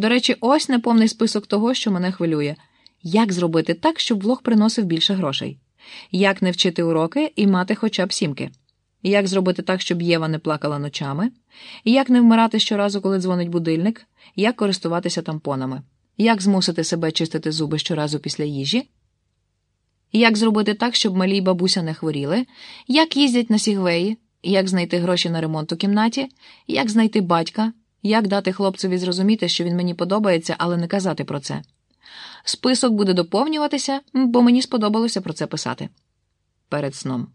До речі, ось неповний список того, що мене хвилює. Як зробити так, щоб влог приносив більше грошей? Як не вчити уроки і мати хоча б сімки? Як зробити так, щоб Єва не плакала ночами? Як не вмирати щоразу, коли дзвонить будильник? Як користуватися тампонами? Як змусити себе чистити зуби щоразу після їжі? Як зробити так, щоб малі бабуся не хворіли? Як їздять на сігвеї? Як знайти гроші на ремонт у кімнаті? Як знайти батька? Як дати хлопцеві зрозуміти, що він мені подобається, але не казати про це? Список буде доповнюватися, бо мені сподобалося про це писати. Перед сном.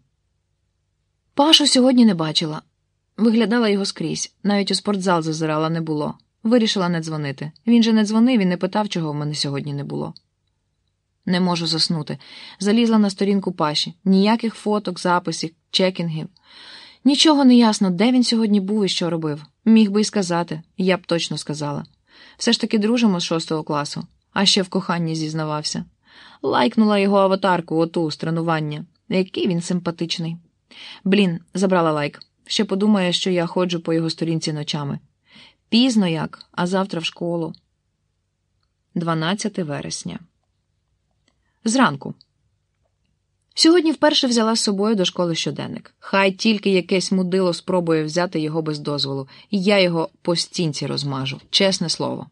Пашу сьогодні не бачила. Виглядала його скрізь, навіть у спортзал зазирала не було. Вирішила не дзвонити. Він же не дзвонив і не питав, чого в мене сьогодні не було. Не можу заснути. Залізла на сторінку Паші. Ніяких фоток, записів, чекінгів. Нічого не ясно, де він сьогодні був і що робив. Міг би й сказати, я б точно сказала. Все ж таки дружимо з шостого класу, а ще в коханні зізнавався. Лайкнула його аватарку, оту з тренування. Який він симпатичний. Блін, забрала лайк. Ще подумає, що я ходжу по його сторінці ночами. Пізно як, а завтра в школу. 12 вересня. Зранку. Сьогодні вперше взяла з собою до школи щоденник. Хай тільки якесь мудило спробує взяти його без дозволу, і я його по стінці розмажу, чесне слово.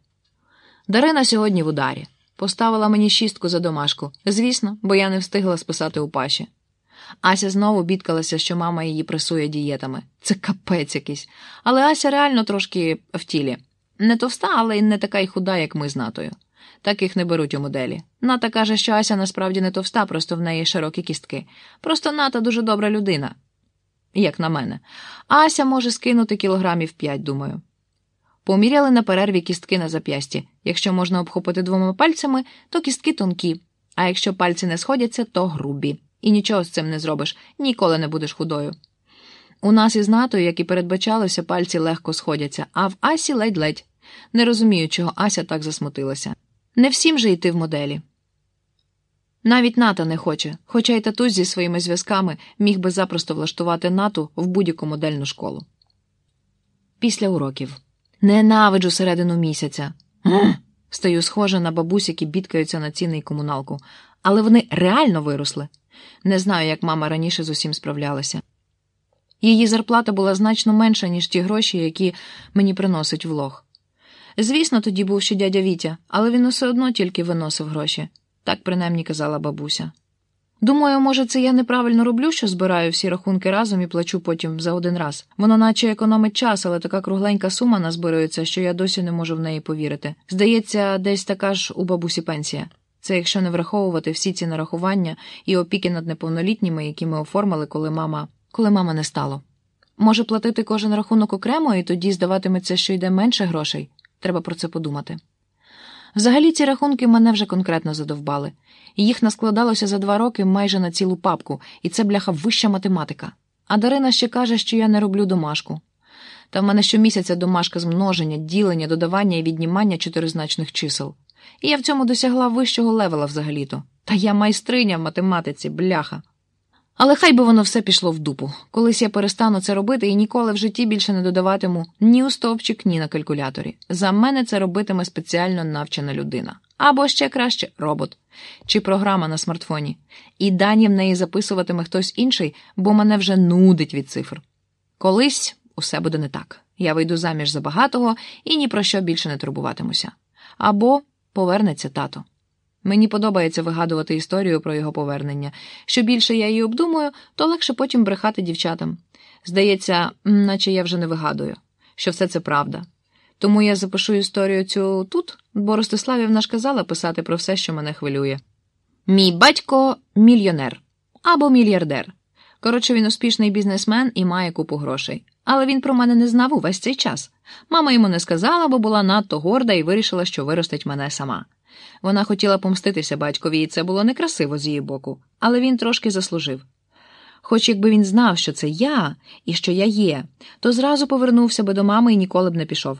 Дарина сьогодні в ударі. Поставила мені шістку за домашку. Звісно, бо я не встигла списати у паші. Ася знову бідкалася, що мама її пресує дієтами. Це капець якийсь. Але Ася реально трошки в тілі. Не товста, але й не така й худа, як ми з натою. Таких не беруть у моделі. Ната каже, що Ася насправді не товста, просто в неї широкі кістки. Просто Ната дуже добра людина, як на мене. Ася може скинути кілограмів п'ять, думаю. Поміряли на перерві кістки на зап'ясті. Якщо можна обхопити двома пальцями, то кістки тонкі, а якщо пальці не сходяться, то грубі. І нічого з цим не зробиш, ніколи не будеш худою. У нас із натою, як і передбачалося, пальці легко сходяться, а в Асі ледь-ледь. Не розумію, чого Ася так засмутилася. Не всім же йти в моделі. Навіть ната не хоче, хоча й татусь зі своїми зв'язками міг би запросто влаштувати нату в будь-яку модельну школу. Після уроків. Ненавиджу середину місяця. Стаю схожа на бабусь, які бідкаються на цінний комуналку, але вони реально виросли. Не знаю, як мама раніше з усім справлялася. Її зарплата була значно менша, ніж ті гроші, які мені приносить влог. Звісно, тоді був ще дядя Вітя, але він усе одно тільки виносив гроші, так принаймні казала бабуся. Думаю, може, це я неправильно роблю, що збираю всі рахунки разом і плачу потім за один раз. Воно наче економить час, але така кругленька сума назбирується, що я досі не можу в неї повірити. Здається, десь така ж у бабусі пенсія. Це якщо не враховувати всі ці нарахування і опіки над неповнолітніми, які ми оформили, коли мама коли мама не стало. Може платити кожен рахунок окремо, і тоді здаватиметься, що йде менше грошей. Треба про це подумати. Взагалі ці рахунки мене вже конкретно задовбали. Їх наскладалося за два роки майже на цілу папку, і це бляха вища математика. А Дарина ще каже, що я не роблю домашку. Та в мене щомісяця домашка з множення, ділення, додавання і віднімання чотиризначних чисел. І я в цьому досягла вищого левела взагалі-то. Та я майстриня в математиці, бляха. Але хай би воно все пішло в дупу. Колись я перестану це робити і ніколи в житті більше не додаватиму ні у стовпчик, ні на калькуляторі. За мене це робитиме спеціально навчена людина. Або ще краще робот чи програма на смартфоні. І дані в неї записуватиме хтось інший, бо мене вже нудить від цифр. Колись усе буде не так. Я вийду заміж за багатого і ні про що більше не турбуватимуся. Або повернеться тато. Мені подобається вигадувати історію про його повернення. Що більше я її обдумую, то легше потім брехати дівчатам. Здається, наче я вже не вигадую, що все це правда. Тому я запишу історію цю тут, бо Ростиславівна ж казала писати про все, що мене хвилює. Мій батько мільйонер або мільярдер. Коротше, він успішний бізнесмен і має купу грошей. Але він про мене не знав увесь цей час. Мама йому не сказала, бо була надто горда і вирішила, що виростить мене сама. Вона хотіла помститися батькові, і це було некрасиво з її боку, але він трошки заслужив. Хоч якби він знав, що це я і що я є, то зразу повернувся би до мами і ніколи б не пішов.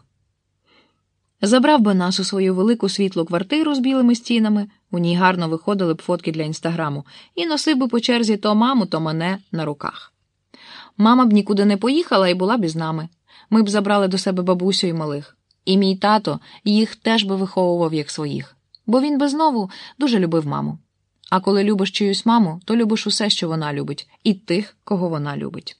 Забрав би нас у свою велику світлу квартиру з білими стінами, у ній гарно виходили б фотки для інстаграму, і носив би по черзі то маму, то мене на руках. Мама б нікуди не поїхала і була б із нами. Ми б забрали до себе бабусю і малих. І мій тато їх теж би виховував як своїх, бо він би знову дуже любив маму. А коли любиш чиюсь маму, то любиш усе, що вона любить, і тих, кого вона любить.